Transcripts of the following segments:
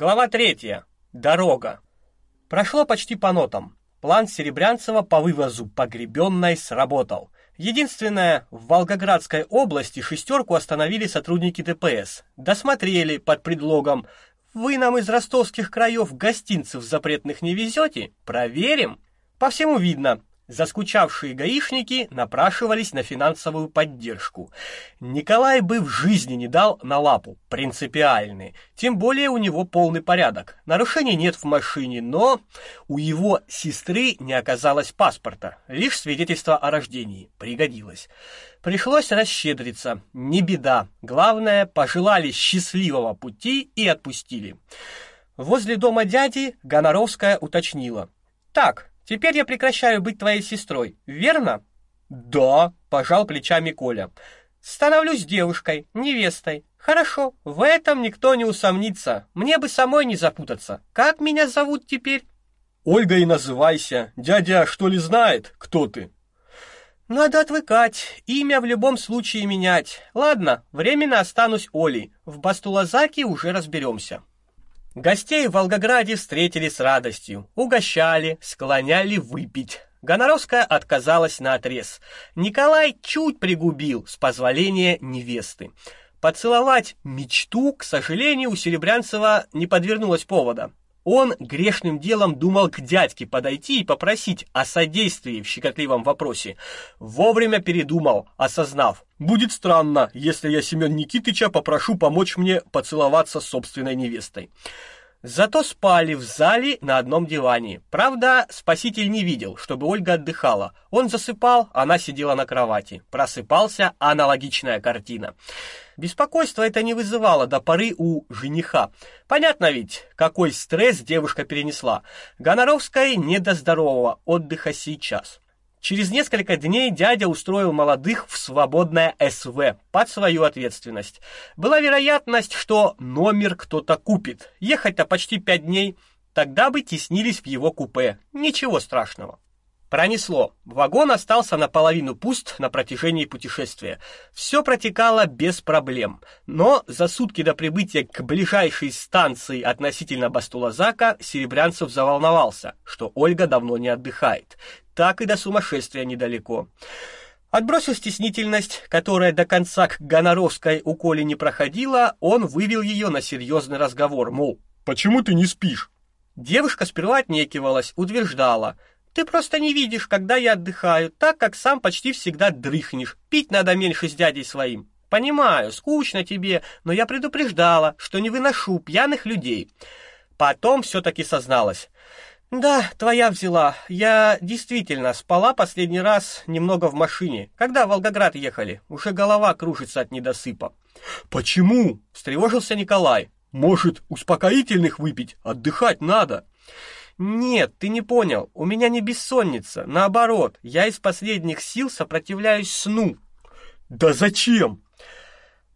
Глава третья. Дорога. Прошло почти по нотам. План Серебрянцева по вывозу погребенной сработал. Единственное, в Волгоградской области шестерку остановили сотрудники ДПС. Досмотрели под предлогом «Вы нам из ростовских краев гостинцев запретных не везете? Проверим». По всему видно, Заскучавшие гаишники напрашивались на финансовую поддержку. Николай бы в жизни не дал на лапу, принципиальный. Тем более у него полный порядок. Нарушений нет в машине, но у его сестры не оказалось паспорта, лишь свидетельство о рождении. Пригодилось. Пришлось расщедриться. Не беда. Главное, пожелали счастливого пути и отпустили. Возле дома дяди Гоноровская уточнила: "Так, Теперь я прекращаю быть твоей сестрой, верно? Да, пожал плечами Коля. Становлюсь девушкой, невестой. Хорошо, в этом никто не усомнится. Мне бы самой не запутаться. Как меня зовут теперь? Ольга и называйся. Дядя что ли знает, кто ты? Надо отвыкать, имя в любом случае менять. Ладно, временно останусь Олей. В Бастулазаке уже разберемся. Гостей в Волгограде встретили с радостью, угощали, склоняли выпить. Гоноровская отказалась наотрез. Николай чуть пригубил, с позволения невесты. Поцеловать мечту, к сожалению, у Серебрянцева не подвернулось повода. Он грешным делом думал к дядьке подойти и попросить о содействии в щекотливом вопросе. Вовремя передумал, осознав: будет странно, если я Семен Никитыча попрошу помочь мне поцеловаться с собственной невестой. Зато спали в зале на одном диване. Правда, спаситель не видел, чтобы Ольга отдыхала. Он засыпал, она сидела на кровати. Просыпался аналогичная картина. Беспокойство это не вызывало до поры у жениха. Понятно ведь, какой стресс девушка перенесла. Гоноровской не до здорового отдыха сейчас. Через несколько дней дядя устроил молодых в свободное СВ под свою ответственность. Была вероятность, что номер кто-то купит. Ехать-то почти пять дней, тогда бы теснились в его купе. Ничего страшного. Пронесло. Вагон остался наполовину пуст на протяжении путешествия. Все протекало без проблем. Но за сутки до прибытия к ближайшей станции относительно Бастулазака Серебрянцев заволновался, что Ольга давно не отдыхает. Так и до сумасшествия недалеко. Отбросив стеснительность, которая до конца к Гоноровской у не проходила, он вывел ее на серьезный разговор, мол, «Почему ты не спишь?» Девушка сперва отнекивалась, утверждала – ты просто не видишь, когда я отдыхаю, так как сам почти всегда дрыхнешь. Пить надо меньше с дядей своим. Понимаю, скучно тебе, но я предупреждала, что не выношу пьяных людей. Потом все таки созналась. Да, твоя взяла. Я действительно спала последний раз немного в машине, когда в Волгоград ехали. Уже голова кружится от недосыпа. Почему? встревожился Николай. Может, успокоительных выпить? Отдыхать надо. Нет, ты не понял. У меня не бессонница, наоборот. Я из последних сил сопротивляюсь сну. Да зачем?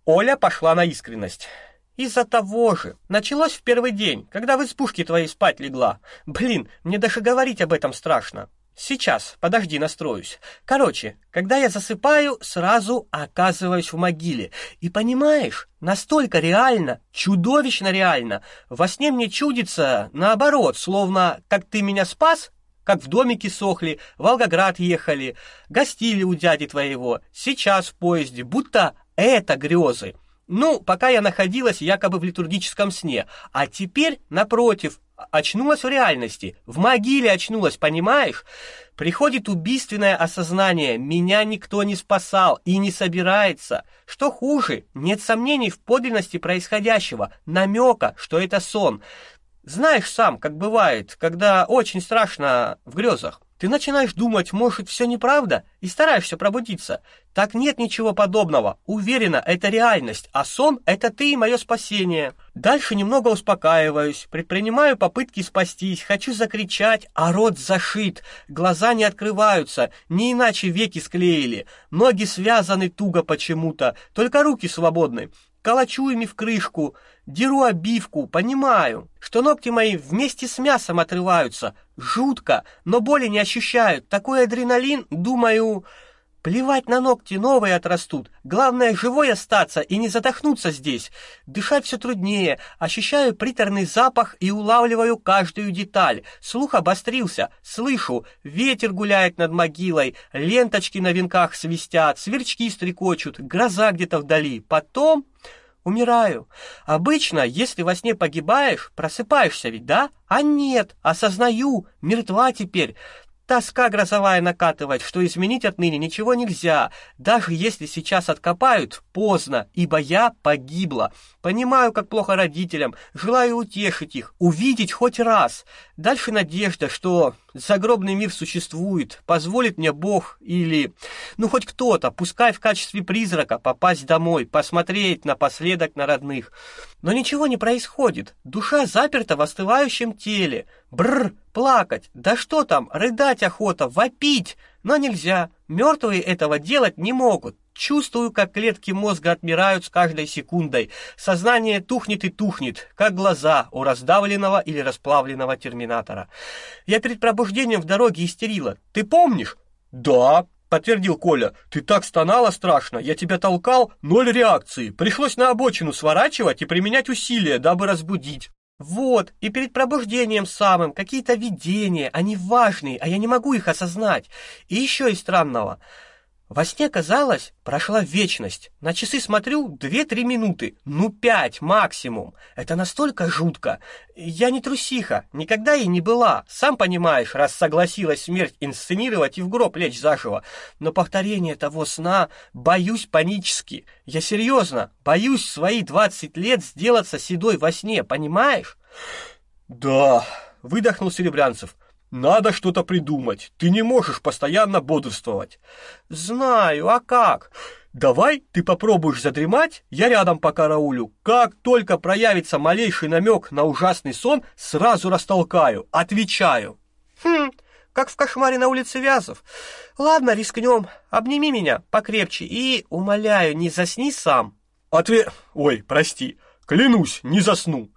Оля пошла на искренность. Из-за того же. Началось в первый день, когда в избушке твоей спать легла. Блин, мне даже говорить об этом страшно. Сейчас, подожди, настроюсь. Короче, когда я засыпаю, сразу оказываюсь в могиле. И понимаешь, настолько реально, чудовищно реально. Во сне мне чудится наоборот, словно как ты меня спас, как в домике сохли, в Волгоград ехали, гостили у дяди твоего, сейчас в поезде, будто это грезы. Ну, пока я находилась якобы в литургическом сне, а теперь, напротив, очнулась в реальности, в могиле очнулась, понимаешь? Приходит убийственное осознание: меня никто не спасал и не собирается. Что хуже, нет сомнений в подлинности происходящего, намека, что это сон. Знаешь сам, как бывает, когда очень страшно в грезах. Ты начинаешь думать, может, все неправда, и стараешься пробудиться. Так нет ничего подобного. Уверена, это реальность, а сон это ты и мое спасение. Дальше немного успокаиваюсь, предпринимаю попытки спастись, хочу закричать, а рот зашит, глаза не открываются, не иначе веки склеили, ноги связаны туго почему-то, только руки свободны. Колочу ими в крышку, деру обивку, понимаю, что ногти мои вместе с мясом отрываются. Жутко, но боли не ощущаю. Такой адреналин, думаю... Плевать на ногти, новые отрастут. Главное, живой остаться и не задохнуться здесь. Дышать все труднее. Ощущаю приторный запах и улавливаю каждую деталь. Слух обострился. Слышу, ветер гуляет над могилой, ленточки на венках свистят, сверчки стрекочут, гроза где-то вдали. Потом умираю. Обычно, если во сне погибаешь, просыпаешься ведь, да? А нет, осознаю, мертва теперь. Тоска грозовая накатывает, что изменить отныне ничего нельзя. Даже если сейчас откопают, поздно, ибо я погибла. Понимаю, как плохо родителям, желаю утешить их, увидеть хоть раз. Дальше надежда, что загробный мир существует, позволит мне Бог или, ну хоть кто-то, пускай в качестве призрака, попасть домой, посмотреть напоследок на родных. Но ничего не происходит. Душа заперта в остывающем теле. Бррр, плакать. Да что там, рыдать охота, вопить. Но нельзя. Мертвые этого делать не могут. Чувствую, как клетки мозга отмирают с каждой секундой. Сознание тухнет и тухнет, как глаза у раздавленного или расплавленного терминатора. Я перед пробуждением в дороге истерила. Ты помнишь? Да, подтвердил Коля. Ты так стонала страшно, я тебя толкал, ноль реакции. Пришлось на обочину сворачивать и применять усилия, дабы разбудить. Вот, и перед пробуждением самым какие-то видения, они важные, а я не могу их осознать. И еще из странного. Во сне казалось, прошла вечность. На часы смотрю две-три минуты, ну пять максимум. Это настолько жутко. Я не трусиха, никогда и не была. Сам понимаешь, раз согласилась смерть инсценировать и в гроб лечь заживо. Но повторение того сна боюсь панически. Я серьезно, боюсь свои двадцать лет сделаться седой во сне, понимаешь? Да, выдохнул Серебрянцев. Надо что-то придумать. Ты не можешь постоянно бодрствовать. Знаю, а как? Давай ты попробуешь задремать, я рядом по караулю. Как только проявится малейший намек на ужасный сон, сразу растолкаю, отвечаю. Хм, как в кошмаре на улице Вязов. Ладно, рискнем. Обними меня покрепче и, умоляю, не засни сам. Отве... Ой, прости. Клянусь, не засну.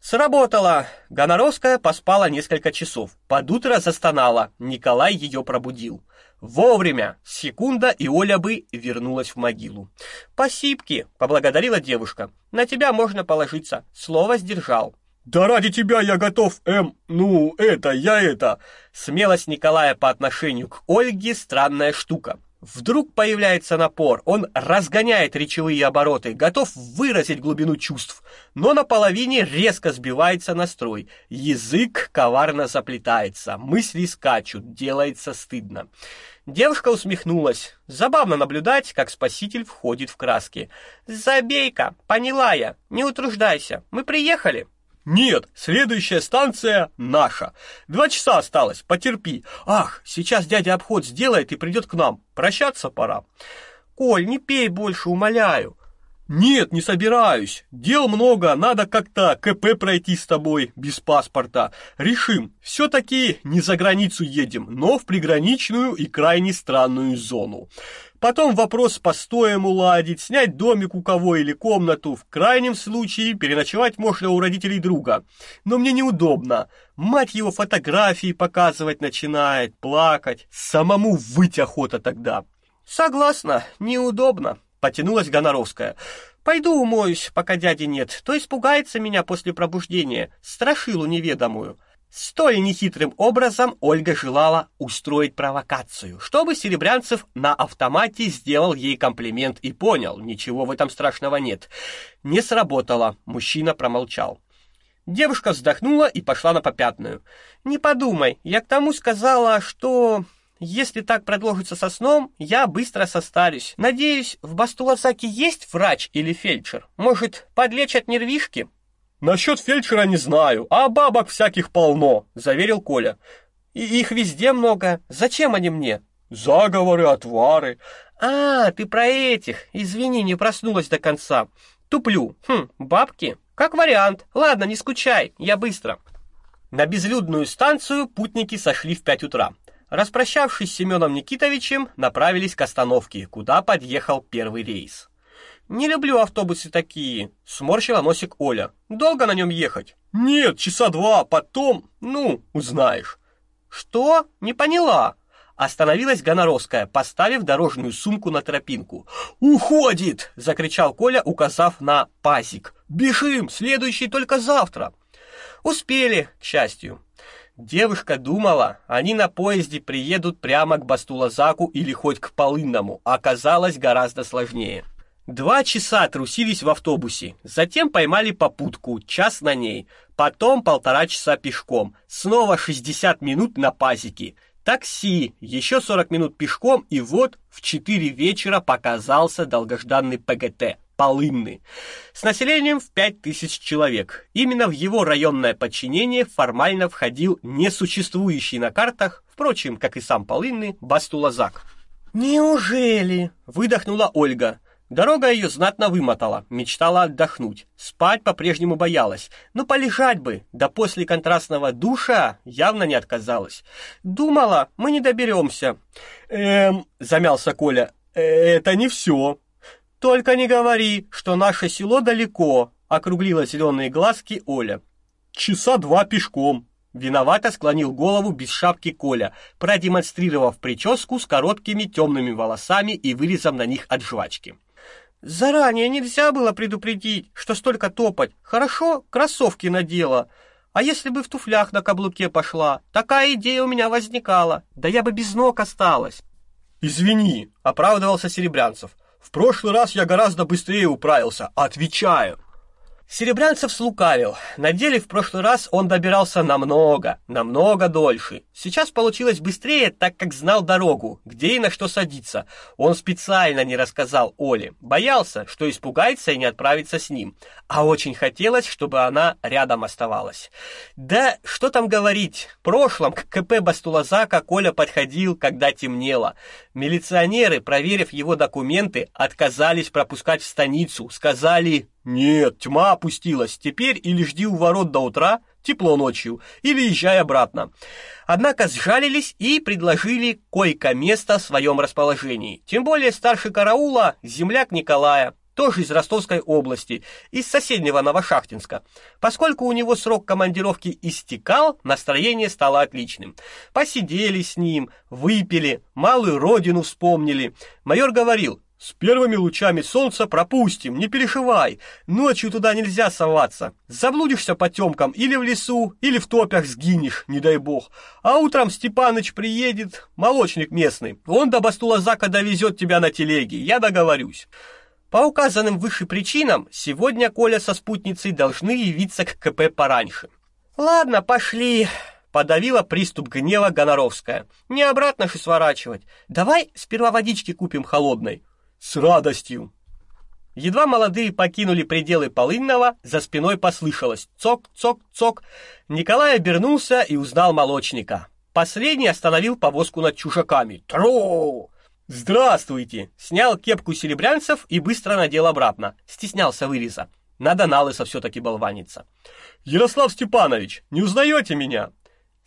Сработало. Гоноровская поспала несколько часов. Под утро застонала. Николай ее пробудил. Вовремя. Секунда, и Оля бы вернулась в могилу. Посипки, поблагодарила девушка. На тебя можно положиться. Слово сдержал. Да ради тебя я готов, эм, ну, это, я это. Смелость Николая по отношению к Ольге странная штука. Вдруг появляется напор, он разгоняет речевые обороты, готов выразить глубину чувств, но на половине резко сбивается настрой. Язык коварно заплетается, мысли скачут, делается стыдно. Девушка усмехнулась. Забавно наблюдать, как спаситель входит в краски. «Забей-ка, поняла я, не утруждайся, мы приехали». Нет, следующая станция наша. Два часа осталось, потерпи. Ах, сейчас дядя обход сделает и придет к нам. Прощаться пора. Коль, не пей больше, умоляю. Нет, не собираюсь. Дел много, надо как-то КП пройти с тобой без паспорта. Решим. все таки не за границу едем, но в приграничную и крайне странную зону. Потом вопрос с постоем уладить, снять домик у кого или комнату. В крайнем случае переночевать можно у родителей друга. Но мне неудобно. Мать его фотографии показывать начинает, плакать. Самому выть охота тогда. Согласна, неудобно, потянулась Гоноровская. Пойду умоюсь, пока дяди нет. То испугается меня после пробуждения, страшилу неведомую. Столь нехитрым образом Ольга желала устроить провокацию, чтобы Серебрянцев на автомате сделал ей комплимент и понял, ничего в этом страшного нет. Не сработало, мужчина промолчал. Девушка вздохнула и пошла на попятную. «Не подумай, я к тому сказала, что если так продолжится со сном, я быстро состарюсь. Надеюсь, в Бастуласаке есть врач или фельдшер? Может, подлечат нервишки?» Насчет фельдшера не знаю, а бабок всяких полно, заверил Коля. И их везде много. Зачем они мне? Заговоры, отвары. А, ты про этих. Извини, не проснулась до конца. Туплю. Хм, бабки. Как вариант. Ладно, не скучай, я быстро. На безлюдную станцию путники сошли в пять утра. Распрощавшись с Семеном Никитовичем, направились к остановке, куда подъехал первый рейс. Не люблю автобусы такие, сморщила носик Оля. Долго на нем ехать? Нет, часа два, потом, ну, узнаешь. Что? Не поняла. Остановилась Гоноровская, поставив дорожную сумку на тропинку. «Уходит!» — закричал Коля, указав на пасик. «Бежим! Следующий только завтра!» Успели, к счастью. Девушка думала, они на поезде приедут прямо к Бастулазаку или хоть к Полынному. Оказалось гораздо сложнее. Два часа трусились в автобусе, затем поймали попутку, час на ней, потом полтора часа пешком, снова 60 минут на пазике, такси, еще 40 минут пешком, и вот в 4 вечера показался долгожданный ПГТ Полынный, с населением в 5000 человек. Именно в его районное подчинение формально входил несуществующий на картах, впрочем, как и сам Полынный, Бастулазак. «Неужели?» — выдохнула Ольга. Дорога ее знатно вымотала, мечтала отдохнуть. Спать по-прежнему боялась, но полежать бы, да после контрастного душа явно не отказалась. Думала, мы не доберемся. Эм, замялся Коля. «Э, это не все. Только не говори, что наше село далеко, округлила зеленые глазки Оля. Часа два пешком. Виновато склонил голову без шапки Коля, продемонстрировав прическу с короткими темными волосами и вырезом на них от жвачки. Заранее нельзя было предупредить, что столько топать. Хорошо, кроссовки надела. А если бы в туфлях на каблуке пошла? Такая идея у меня возникала. Да я бы без ног осталась. Извини, оправдывался Серебрянцев. В прошлый раз я гораздо быстрее управился, отвечаю. Серебрянцев слукавил. На деле в прошлый раз он добирался намного, намного дольше. Сейчас получилось быстрее, так как знал дорогу, где и на что садиться. Он специально не рассказал Оле. Боялся, что испугается и не отправится с ним. А очень хотелось, чтобы она рядом оставалась. Да, что там говорить. В прошлом к КП Бастулазака Коля подходил, когда темнело. Милиционеры, проверив его документы, отказались пропускать в станицу. Сказали нет, тьма опустилась. Теперь или жди у ворот до утра, тепло ночью, или езжай обратно. Однако сжалились и предложили койко-место в своем расположении. Тем более старший караула, земляк Николая, тоже из Ростовской области, из соседнего Новошахтинска. Поскольку у него срок командировки истекал, настроение стало отличным. Посидели с ним, выпили, малую родину вспомнили. Майор говорил: с первыми лучами солнца пропустим, не переживай. Ночью туда нельзя соваться. Заблудишься по тёмкам или в лесу, или в топях сгинешь, не дай бог. А утром Степаныч приедет, молочник местный. Он до Бастулазака довезет тебя на телеге, я договорюсь. По указанным выше причинам, сегодня Коля со спутницей должны явиться к КП пораньше. Ладно, пошли. Подавила приступ гнева Гоноровская. Не обратно же сворачивать. Давай сперва водички купим холодной. С радостью. Едва молодые покинули пределы Полынного, за спиной послышалось цок-цок-цок. Николай обернулся и узнал молочника. Последний остановил повозку над чужаками. Тру! Здравствуйте! Снял кепку серебрянцев и быстро надел обратно. Стеснялся выреза. Надо на лысо все-таки болваниться. Ярослав Степанович, не узнаете меня?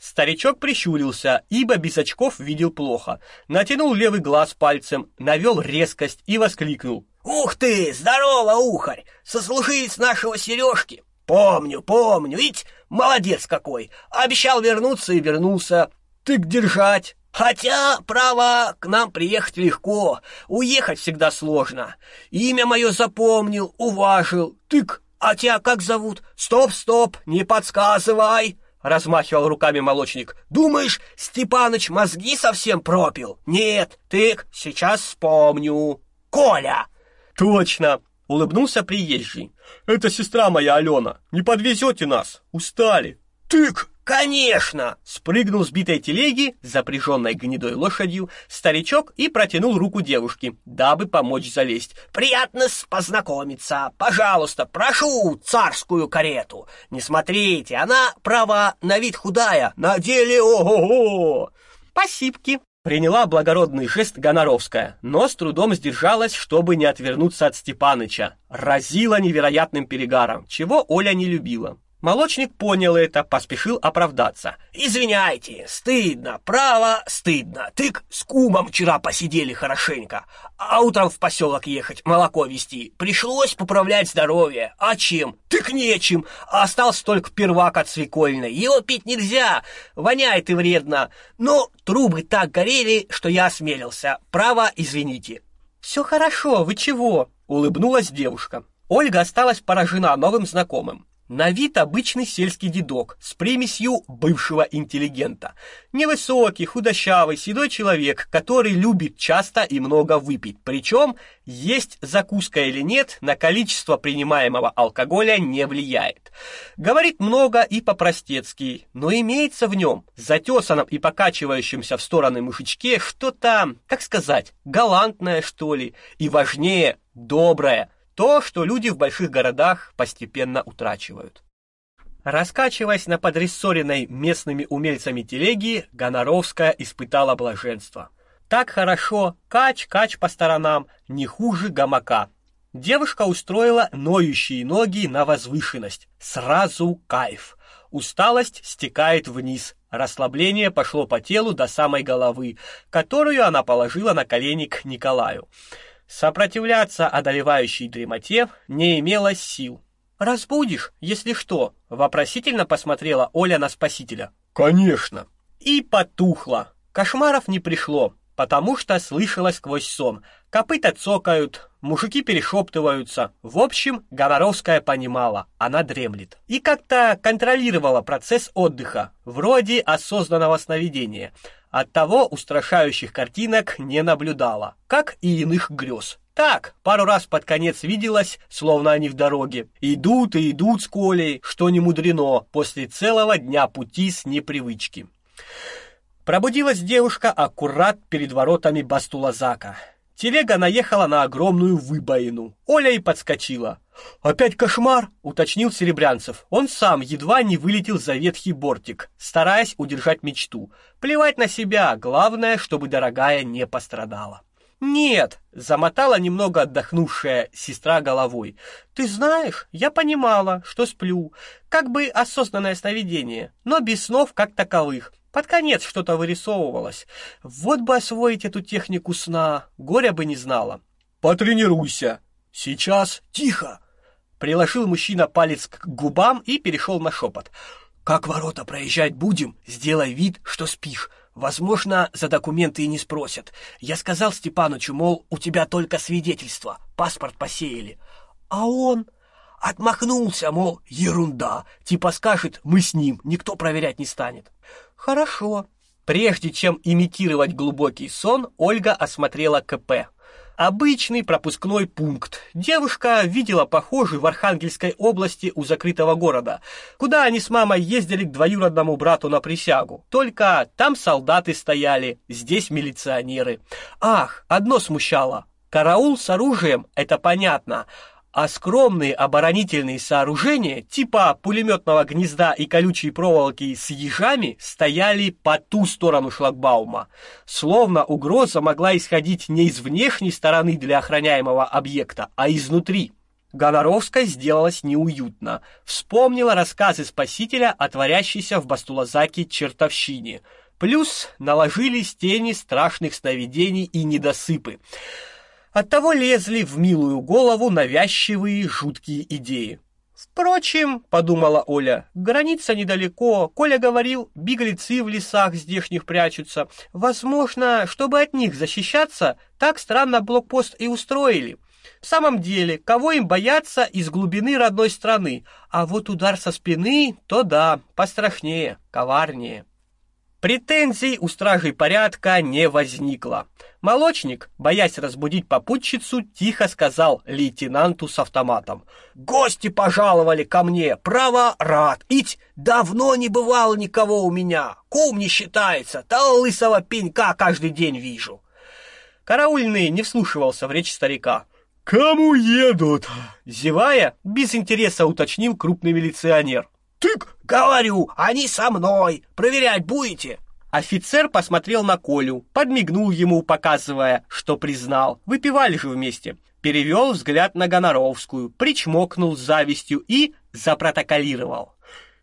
Старичок прищурился, ибо без очков видел плохо. Натянул левый глаз пальцем, навел резкость и воскликнул: "Ух ты, здорово, ухарь! Сослуживец нашего Сережки. Помню, помню, ведь молодец какой. Обещал вернуться и вернулся. Тык держать. Хотя, право, к нам приехать легко, уехать всегда сложно. Имя мое запомнил, уважил. Тык, а тебя как зовут? Стоп, стоп, не подсказывай размахивал руками молочник. Думаешь, Степаныч мозги совсем пропил? Нет, тык, сейчас вспомню. Коля. Точно, улыбнулся приезжий. Это сестра моя Алена. Не подвезете нас? Устали. Тык, «Конечно!» — спрыгнул с битой телеги, запряженной гнедой лошадью, старичок и протянул руку девушке, дабы помочь залезть. «Приятно познакомиться! Пожалуйста, прошу царскую карету! Не смотрите, она, права, на вид худая, на деле ого-го!» «Спасибки!» Приняла благородный жест Гоноровская, но с трудом сдержалась, чтобы не отвернуться от Степаныча. Разила невероятным перегаром, чего Оля не любила. Молочник понял это, поспешил оправдаться. «Извиняйте, стыдно, право, стыдно. Тык с кумом вчера посидели хорошенько, а утром в поселок ехать, молоко везти. Пришлось поправлять здоровье. А чем? Тык нечем. А остался только первак от свекольной. Его пить нельзя, воняет и вредно. Но трубы так горели, что я осмелился. Право, извините». «Все хорошо, вы чего?» — улыбнулась девушка. Ольга осталась поражена новым знакомым. На вид обычный сельский дедок с примесью бывшего интеллигента. Невысокий, худощавый, седой человек, который любит часто и много выпить. Причем есть закуска или нет, на количество принимаемого алкоголя не влияет. Говорит много и по-простецки, но имеется в нем, затесанном и покачивающемся в стороны мужичке, что-то, как сказать, галантное, что ли, и важнее, доброе – то, что люди в больших городах постепенно утрачивают. Раскачиваясь на подрессоренной местными умельцами телеги, Гоноровская испытала блаженство. Так хорошо, кач-кач по сторонам, не хуже гамака. Девушка устроила ноющие ноги на возвышенность. Сразу кайф. Усталость стекает вниз, расслабление пошло по телу до самой головы, которую она положила на колени к Николаю. Сопротивляться одолевающей дремоте не имелось сил. «Разбудишь, если что?» — вопросительно посмотрела Оля на спасителя. «Конечно!» И потухло. Кошмаров не пришло, потому что слышалось сквозь сон. Копыта цокают, мужики перешептываются. В общем, Говоровская понимала, она дремлет. И как-то контролировала процесс отдыха, вроде осознанного сновидения — Оттого устрашающих картинок не наблюдала, как и иных грез. Так, пару раз под конец виделось, словно они в дороге. Идут и идут с Колей, что не мудрено, после целого дня пути с непривычки. Пробудилась девушка аккурат перед воротами Бастулазака. Телега наехала на огромную выбоину. Оля и подскочила. «Опять кошмар?» — уточнил Серебрянцев. Он сам едва не вылетел за ветхий бортик, стараясь удержать мечту. Плевать на себя, главное, чтобы дорогая не пострадала. «Нет», — замотала немного отдохнувшая сестра головой. «Ты знаешь, я понимала, что сплю, как бы осознанное сновидение, но без снов как таковых. Под конец что-то вырисовывалось. Вот бы освоить эту технику сна, горя бы не знала». «Потренируйся. Сейчас тихо!» Приложил мужчина палец к губам и перешел на шепот. «Как ворота проезжать будем, сделай вид, что спишь. Возможно, за документы и не спросят. Я сказал Степанычу, мол, у тебя только свидетельство, паспорт посеяли. А он отмахнулся, мол, ерунда. Типа скажет, мы с ним, никто проверять не станет. Хорошо. Прежде чем имитировать глубокий сон, Ольга осмотрела КП. Обычный пропускной пункт. Девушка видела похожий в Архангельской области у закрытого города, куда они с мамой ездили к двоюродному брату на присягу. Только там солдаты стояли, здесь милиционеры. Ах, одно смущало. Караул с оружием это понятно, а скромные оборонительные сооружения типа пулеметного гнезда и колючей проволоки с ежами стояли по ту сторону шлагбаума. Словно угроза могла исходить не из внешней стороны для охраняемого объекта, а изнутри. Гоноровская сделалась неуютно. Вспомнила рассказы спасителя о творящейся в Бастулазаке чертовщине. Плюс наложились тени страшных сновидений и недосыпы. Оттого лезли в милую голову навязчивые жуткие идеи. Впрочем, подумала Оля, граница недалеко. Коля говорил, беглецы в лесах здешних прячутся. Возможно, чтобы от них защищаться, так странно блокпост и устроили. В самом деле, кого им бояться из глубины родной страны? А вот удар со спины, то да, пострашнее, коварнее. Претензий у стражей порядка не возникло. Молочник, боясь разбудить попутчицу, тихо сказал лейтенанту с автоматом: "Гости пожаловали ко мне, право рад. Ить давно не бывало никого у меня. Кум не считается, того лысого пенька каждый день вижу". Караульный не вслушивался в речь старика. «Кому едут?» Зевая, без интереса уточнил крупный милиционер. «Тык!» «Говорю, они со мной! Проверять будете?» Офицер посмотрел на Колю, подмигнул ему, показывая, что признал. Выпивали же вместе. Перевел взгляд на Гоноровскую, причмокнул с завистью и запротоколировал.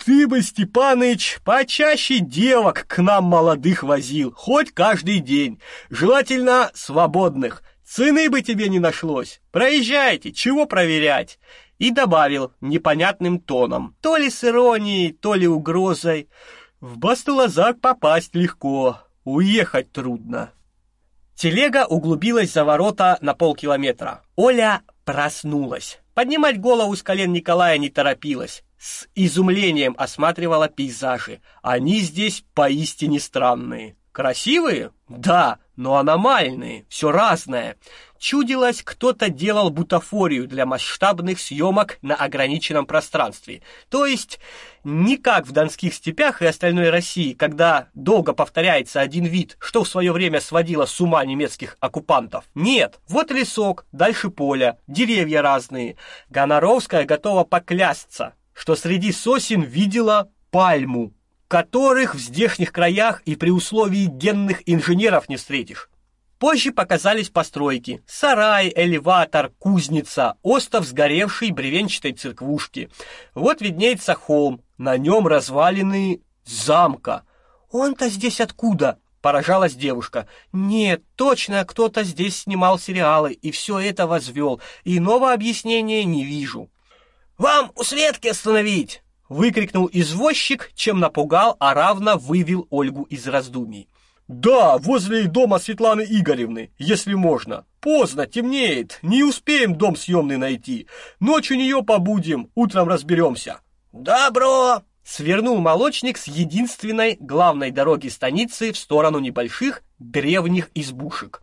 Ты бы, Степаныч, почаще девок к нам молодых возил, хоть каждый день. Желательно свободных. Цены бы тебе не нашлось. Проезжайте, чего проверять? И добавил непонятным тоном, то ли с иронией, то ли угрозой. В Бастулазак попасть легко, уехать трудно. Телега углубилась за ворота на полкилометра. Оля проснулась. Поднимать голову с колен Николая не торопилась с изумлением осматривала пейзажи. Они здесь поистине странные. Красивые? Да, но аномальные, все разное. Чудилось, кто-то делал бутафорию для масштабных съемок на ограниченном пространстве. То есть не как в донских степях и остальной России, когда долго повторяется один вид, что в свое время сводило с ума немецких оккупантов. Нет, вот лесок, дальше поле, деревья разные. Гоноровская готова поклясться, что среди сосен видела пальму, которых в здешних краях и при условии генных инженеров не встретишь. Позже показались постройки: сарай, элеватор, кузница, остов сгоревшей бревенчатой церквушки. Вот виднеется холм, на нем развалины замка. Он-то здесь откуда? Поражалась девушка. Нет, точно кто-то здесь снимал сериалы и все это возвел. Иного объяснения не вижу. Вам у Светки остановить!» Выкрикнул извозчик, чем напугал, а равно вывел Ольгу из раздумий. «Да, возле дома Светланы Игоревны, если можно. Поздно, темнеет, не успеем дом съемный найти. Ночью нее побудем, утром разберемся». «Добро!» Свернул молочник с единственной главной дороги станицы в сторону небольших древних избушек.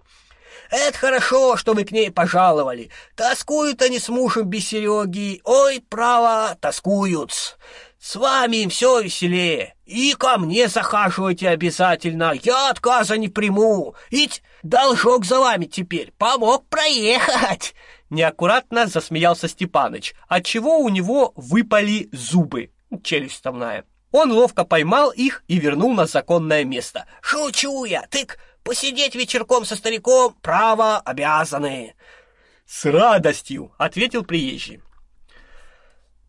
Это хорошо, что вы к ней пожаловали. Тоскуют они с мужем без Сереги. Ой, право, тоскуют. С вами им все веселее. И ко мне захаживайте обязательно. Я отказа не приму. Ведь должок за вами теперь. Помог проехать. Неаккуратно засмеялся Степаныч, отчего у него выпали зубы. Челюсть вставная. Он ловко поймал их и вернул на законное место. «Шучу я, тык, Посидеть вечерком со стариком — право, обязаны. С радостью, ответил приезжий.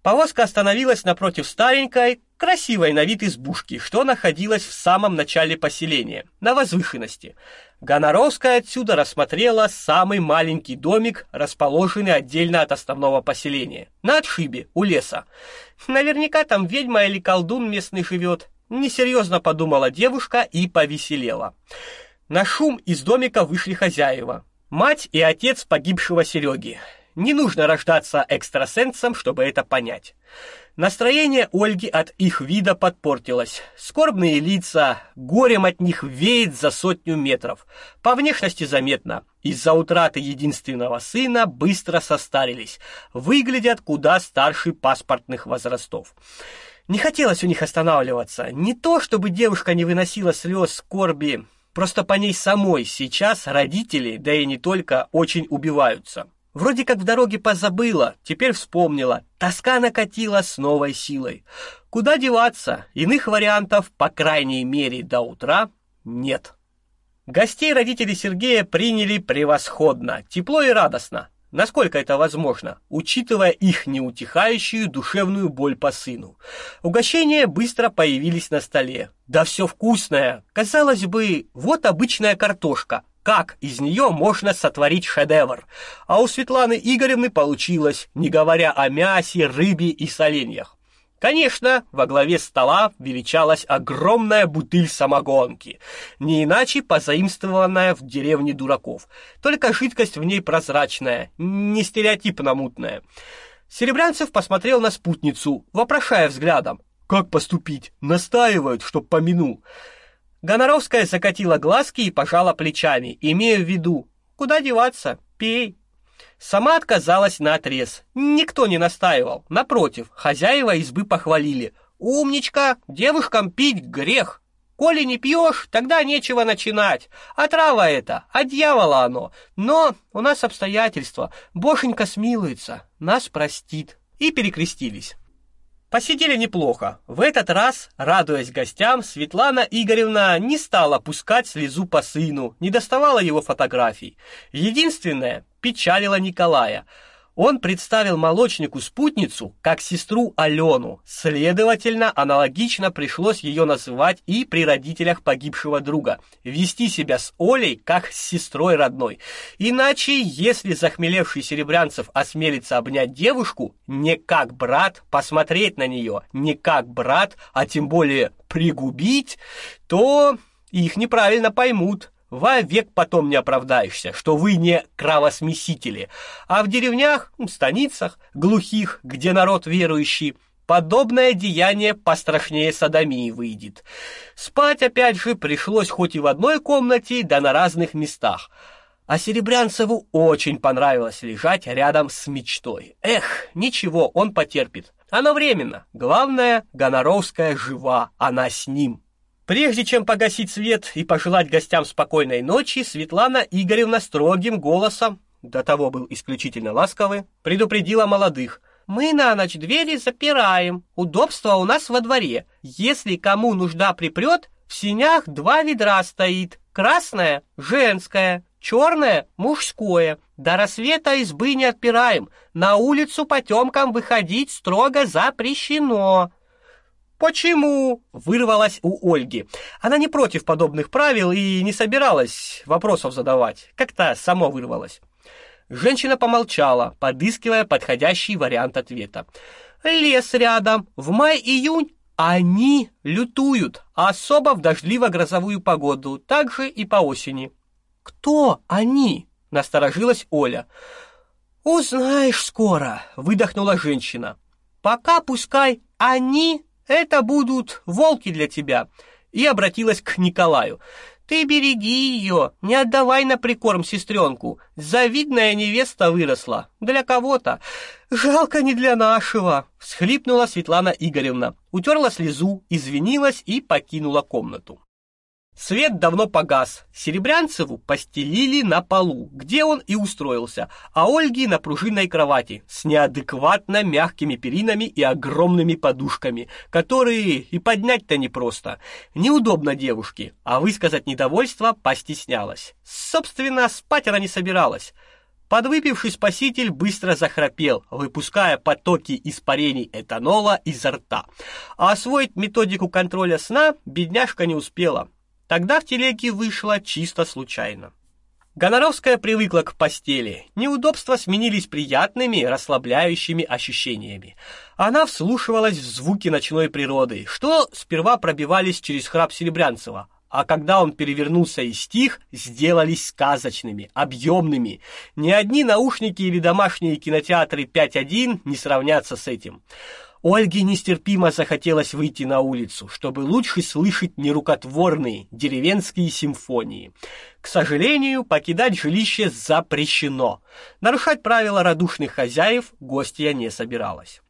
Повозка остановилась напротив старенькой, красивой на вид избушки, что находилась в самом начале поселения, на возвышенности. Гоноровская отсюда рассмотрела самый маленький домик, расположенный отдельно от основного поселения, на отшибе, у леса. Наверняка там ведьма или колдун местный живет. Несерьезно подумала девушка и повеселела. На шум из домика вышли хозяева. Мать и отец погибшего Сереги. Не нужно рождаться экстрасенсом, чтобы это понять. Настроение Ольги от их вида подпортилось. Скорбные лица, горем от них веет за сотню метров. По внешности заметно. Из-за утраты единственного сына быстро состарились. Выглядят куда старше паспортных возрастов. Не хотелось у них останавливаться. Не то, чтобы девушка не выносила слез скорби, Просто по ней самой сейчас родители, да и не только, очень убиваются. Вроде как в дороге позабыла, теперь вспомнила. Тоска накатила с новой силой. Куда деваться? Иных вариантов, по крайней мере, до утра нет. Гостей родители Сергея приняли превосходно, тепло и радостно насколько это возможно, учитывая их неутихающую душевную боль по сыну. Угощения быстро появились на столе. Да все вкусное. Казалось бы, вот обычная картошка. Как из нее можно сотворить шедевр? А у Светланы Игоревны получилось, не говоря о мясе, рыбе и соленьях. Конечно, во главе стола величалась огромная бутыль самогонки, не иначе позаимствованная в деревне дураков. Только жидкость в ней прозрачная, не стереотипно мутная. Серебрянцев посмотрел на спутницу, вопрошая взглядом: "Как поступить? Настаивают, чтоб помянул". Гоноровская закатила глазки и пожала плечами, имея в виду: "Куда деваться? Пей". Сама отказалась на отрез. Никто не настаивал. Напротив, хозяева избы похвалили. «Умничка! Девушкам пить грех!» Коли не пьешь, тогда нечего начинать. А трава это, а дьявола оно. Но у нас обстоятельства. Боженька смилуется, нас простит. И перекрестились. Посидели неплохо. В этот раз, радуясь гостям, Светлана Игоревна не стала пускать слезу по сыну, не доставала его фотографий. Единственное, печалило Николая. Он представил молочнику спутницу как сестру Алену. Следовательно, аналогично пришлось ее называть и при родителях погибшего друга. Вести себя с Олей как с сестрой родной. Иначе, если захмелевший Серебрянцев осмелится обнять девушку, не как брат, посмотреть на нее, не как брат, а тем более пригубить, то их неправильно поймут вовек потом не оправдаешься, что вы не кровосмесители. А в деревнях, станицах, глухих, где народ верующий, подобное деяние пострашнее садомии выйдет. Спать опять же пришлось хоть и в одной комнате, да на разных местах. А Серебрянцеву очень понравилось лежать рядом с мечтой. Эх, ничего, он потерпит. Оно временно. Главное, Гоноровская жива, она с ним. Прежде чем погасить свет и пожелать гостям спокойной ночи, Светлана Игоревна строгим голосом, до того был исключительно ласковый, предупредила молодых: "Мы на ночь двери запираем. Удобство у нас во дворе. Если кому нужда припрет, в синях два ведра стоит: красное женское, черное мужское. До рассвета избы не отпираем. На улицу потемкам выходить строго запрещено". Почему? вырвалось у Ольги. Она не против подобных правил и не собиралась вопросов задавать. Как-то само вырвалось. Женщина помолчала, подыскивая подходящий вариант ответа. Лес рядом, в май-июнь они лютуют, особо в дождливо-грозовую погоду, также и по осени. Кто они? насторожилась Оля. Узнаешь скоро, выдохнула женщина. Пока пускай они это будут волки для тебя. И обратилась к Николаю. Ты береги ее, не отдавай на прикорм сестренку. Завидная невеста выросла. Для кого-то. Жалко не для нашего. Всхлипнула Светлана Игоревна, утерла слезу, извинилась и покинула комнату. Свет давно погас. Серебрянцеву постелили на полу, где он и устроился, а Ольги на пружинной кровати с неадекватно мягкими перинами и огромными подушками, которые и поднять-то непросто. Неудобно девушке, а высказать недовольство постеснялась. Собственно, спать она не собиралась. Подвыпивший спаситель быстро захрапел, выпуская потоки испарений этанола изо рта. А освоить методику контроля сна бедняжка не успела. Тогда в телеге вышла чисто случайно. Гоноровская привыкла к постели. Неудобства сменились приятными, расслабляющими ощущениями. Она вслушивалась в звуки ночной природы, что сперва пробивались через храп Серебрянцева, а когда он перевернулся и стих, сделались сказочными, объемными. Ни одни наушники или домашние кинотеатры 5.1 не сравнятся с этим. Ольге нестерпимо захотелось выйти на улицу, чтобы лучше слышать нерукотворные деревенские симфонии. К сожалению, покидать жилище запрещено. Нарушать правила радушных хозяев гостья не собиралась.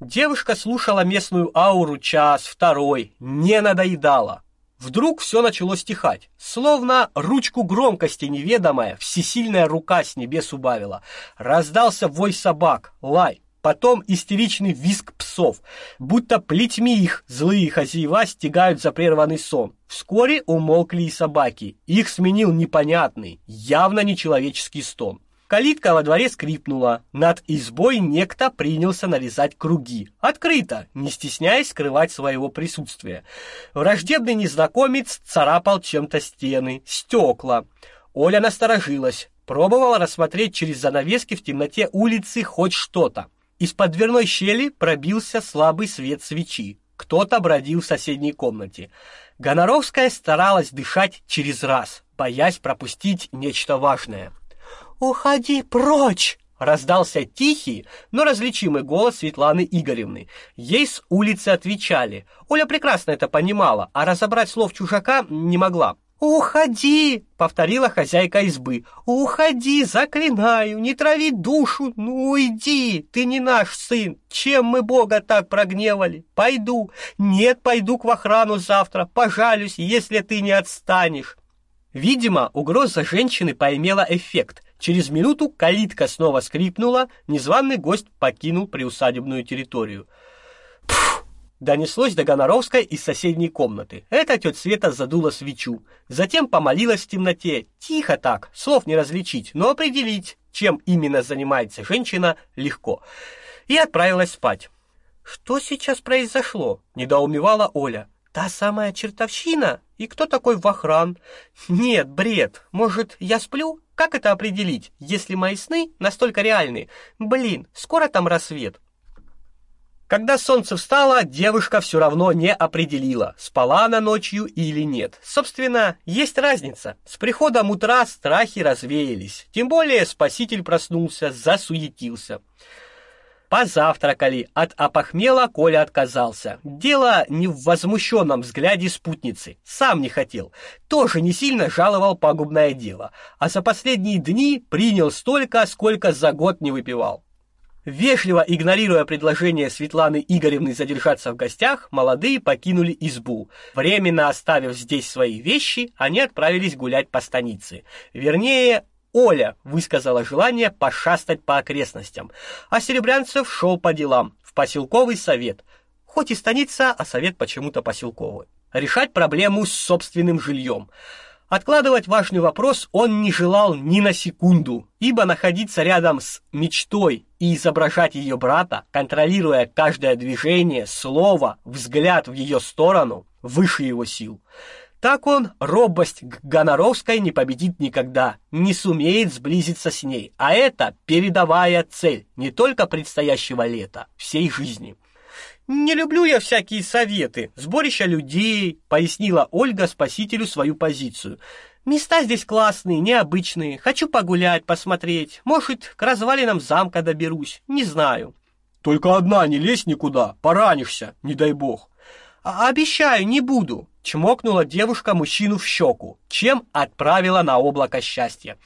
Девушка слушала местную ауру час, второй, не надоедала. Вдруг все начало стихать, словно ручку громкости неведомая всесильная рука с небес убавила. Раздался вой собак, лай, потом истеричный визг псов, будто плетьми их злые хозяева стягают за прерванный сон. Вскоре умолкли и собаки. Их сменил непонятный, явно нечеловеческий стон. Калитка во дворе скрипнула. Над избой некто принялся нарезать круги. Открыто, не стесняясь скрывать своего присутствия. Враждебный незнакомец царапал чем-то стены, стекла. Оля насторожилась, пробовала рассмотреть через занавески в темноте улицы хоть что-то. Из-под дверной щели пробился слабый свет свечи. Кто-то бродил в соседней комнате. Гоноровская старалась дышать через раз, боясь пропустить нечто важное. «Уходи прочь!» Раздался тихий, но различимый голос Светланы Игоревны. Ей с улицы отвечали. Оля прекрасно это понимала, а разобрать слов чужака не могла. «Уходи!» — повторила хозяйка избы. «Уходи, заклинаю, не трави душу, ну уйди, ты не наш сын, чем мы Бога так прогневали? Пойду, нет, пойду к охрану завтра, пожалюсь, если ты не отстанешь». Видимо, угроза женщины поимела эффект. Через минуту калитка снова скрипнула, незваный гость покинул приусадебную территорию. Донеслось до Гоноровской из соседней комнаты. Эта тетя Света задула свечу. Затем помолилась в темноте. Тихо так, слов не различить, но определить. чем именно занимается женщина, легко. И отправилась спать. Что сейчас произошло? недоумевала Оля. Та самая чертовщина? И кто такой Вахран? Нет, бред. Может, я сплю? Как это определить, если мои сны настолько реальны? Блин, скоро там рассвет. Когда солнце встало, девушка все равно не определила, спала она ночью или нет. Собственно, есть разница. С приходом утра страхи развеялись. Тем более спаситель проснулся, засуетился. Позавтракали. От опохмела Коля отказался. Дело не в возмущенном взгляде спутницы. Сам не хотел. Тоже не сильно жаловал пагубное дело. А за последние дни принял столько, сколько за год не выпивал. Вежливо игнорируя предложение Светланы Игоревны задержаться в гостях, молодые покинули избу. Временно оставив здесь свои вещи, они отправились гулять по станице. Вернее, Оля высказала желание пошастать по окрестностям, а Серебрянцев шел по делам, в поселковый совет. Хоть и станица, а совет почему-то поселковый. Решать проблему с собственным жильем. Откладывать важный вопрос он не желал ни на секунду, ибо находиться рядом с мечтой и изображать ее брата, контролируя каждое движение, слово, взгляд в ее сторону, выше его сил. Так он робость к Гоноровской не победит никогда, не сумеет сблизиться с ней. А это передовая цель не только предстоящего лета, всей жизни. Не люблю я всякие советы, сборища людей, пояснила Ольга спасителю свою позицию. Места здесь классные, необычные. Хочу погулять, посмотреть. Может, к развалинам замка доберусь, не знаю. Только одна не лезь никуда, поранишься, не дай бог. А обещаю, не буду чмокнула девушка мужчину в щеку, чем отправила на облако счастья.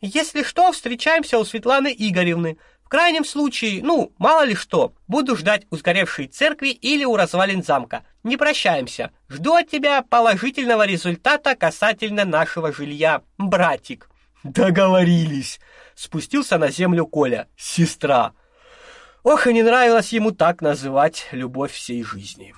Если что, встречаемся у Светланы Игоревны. В крайнем случае, ну, мало ли что, буду ждать у сгоревшей церкви или у развалин замка. Не прощаемся. Жду от тебя положительного результата касательно нашего жилья, братик. Договорились. Спустился на землю Коля. Сестра. Ох, и не нравилось ему так называть любовь всей жизни.